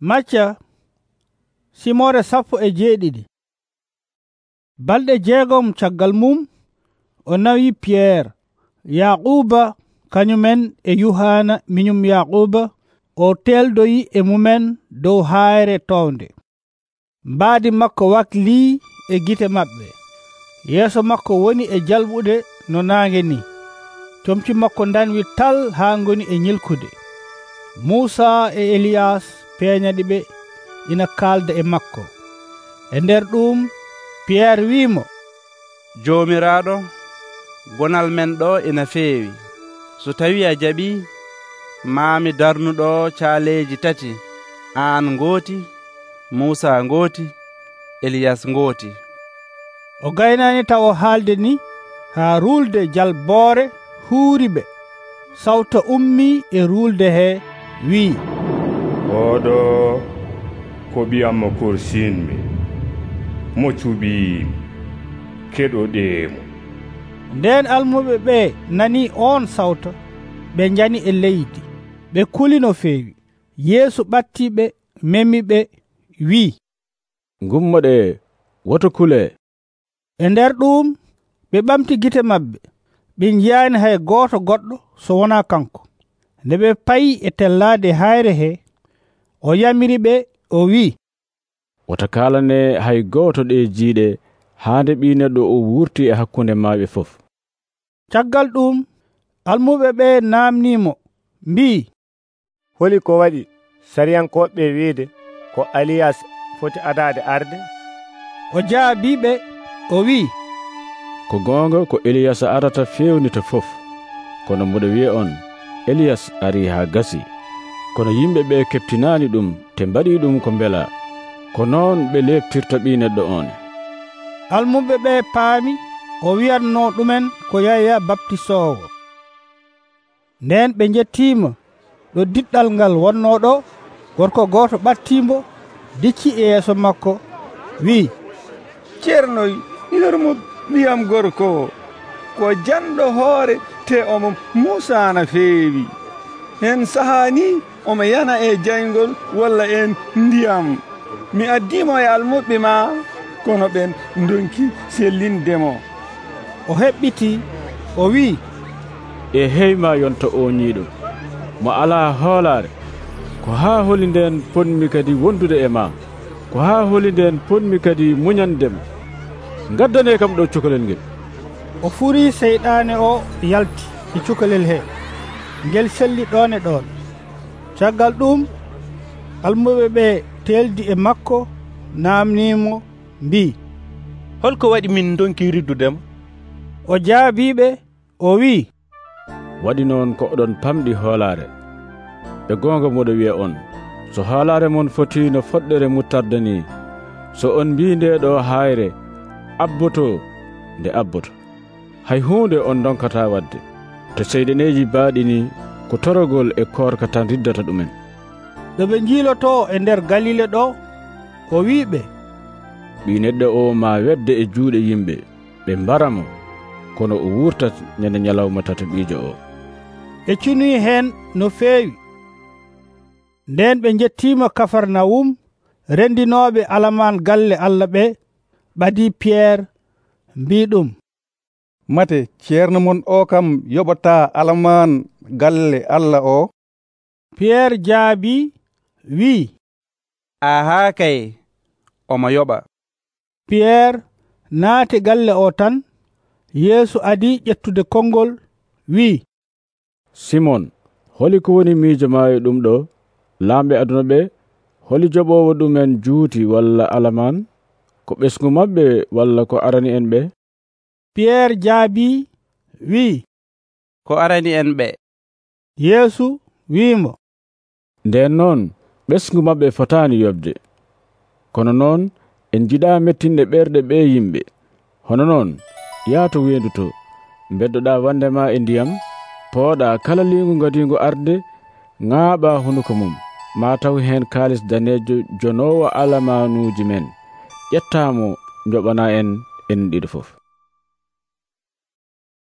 macca simore sappo e jeeɗiɗi. Balɗe jeegom caggal mum o nawi piyerre yaquba kañumen e yuhana minum yaquba o teldoyi e mumen dow haayre towde mbaadi makko wakli e gite maɓɓe. Yeeso makko woni e jalɓude no naange ni. Comci makko danwi tal haa ngoni e ñilkude. Muusa e eliyas peeñaɗi ɓe ina kaalda e makko. E nder ɗum piyerre wi'imo. Joomiraaɗo gonal men ɗo ina feewi. So tawi a jaɓi maami darnuɗo caaleeji tati aan ngooti muusa ngooti eliyas ngooti. O gaynani taw o haalde ni haa ruulde jalboore huuri ɓe sawto ummi e ruulde he wi'i. oɗo ko ɓiyammo korsinmi mo cuɓi keɗoɗemo nden almuɓe ɓe nani on sawto ɓe jani e leydi ɓe kuli no feewi. Yeesu ɓattiɓe memiɓe wi'i. Gummoɗe woto kule. E nder ɗum ɓe ɓamti gite maɓɓe ɓe jiyani hay gooto goɗɗo so wona kanko. Nde ɓe payi e tellade hayre he o yamiri ɓe o wi'i. Wota kalane hay gooto ɗe jiiɗe haade ɓi neɗɗo o wurti e hakkunde maaɓe fof. Caggal ɗum almuɓe ɓe namnimo mbi'i. Holi ko waɗi sariyankoɓe wiide ko aliyas foti adade arde? O jaabiɓe o wi'i. Ko goonga ko eliyas arata fewnita fof. Kono mboɗo wiya on eliyas ari ha gasi. kono yimɓe ɓe keptinani ɗum te mbaɗi ɗum ko mbela. Ko noon ɓe leftirta ɓi neɗɗo on almuɓe ɓe paami o wiyatno ɗumen ko yaya baptisowo nden ɓe jettima ɗo diɗɗal ngal wonno ɗo gorko goto ɓattimbo dicci e yeeso makko wi ceernoy yormo ɓiyam gorko ko janɗo hoore te omo musana feewi. hen saaha ni omo yana e jaygol walla en ndiyam. Mi addimo e almuɓɓe ma kono ɓen donki sellindemo. O heɓɓiti o wi e heyma yonta o ñiiɗo mo ala hoolare ko ha holi nden ponmi kadi wondude e ma ko ha holi nden ponmi kadi muñandema gaddane kam ɗo cukalel ngel. O furi seyɗane o yalti e cukalel he. ngel selli ɗon e ɗon caggal ɗum almuɓe ɓe teldi e makko namnimo mbi. Holko waɗi min donki riddudema o jaabiɓe o wi waɗi noon ko oɗon pamɗi hoolare ɓe gonga moɗo wiya on so haalaare mon foti no foɗɗere muttarde ni. So on mbi nde ɗo hayre abboto nde abboto. Hay hunde on donkata wadde. to seyɗeneji baaɗini ko torogol e korka tan riddata ɗumen. Ɗo ɓe jiiloto e nder galile ɗo o wiɓe ɓi neɗɗo o ma wedde e juuɗe yimɓe ɓe mbaramo kono o wurtat ñande ñalawma tataɓiijo o. Ɓe cunuyi heen no feewi. Nden ɓe jettima kafarnawum rendinoɓe alaman galle allah ɓe ɓadi piyerre mbi ɗum. mate ceerno mon o kam yoɓata alaman galle allah o. Piyerre jaabi wi'i aha kay omo yoɓa. Piyerre naati galle o tan yeesu adi ƴettude konngol wi'i simon holi ko woni miijo maayo ɗum ɗo? Laamɓe aduna ɓe holi joɓowo ɗumen juuti walla alaman? Ko ɓesgu maɓɓe walla ko arani en ɓe? piyerre jaabi wi'i ko arani en ɓe? Yeesu wi'imo. Nden noon ɓesgu maɓɓe fotani yobde. Kono noon en jiɗa mettinde ɓerɗe ɓe yimɓe. Hono noon yaato wendu to beddoɗa wandema e ndiyam pooɗa kala lingu gadingu arde ŋaaɓa hunuko mum. Ma taw hen kalis danejo jonowo alamanuji men. Ƴettamo joɓana en en ɗiɗi fof.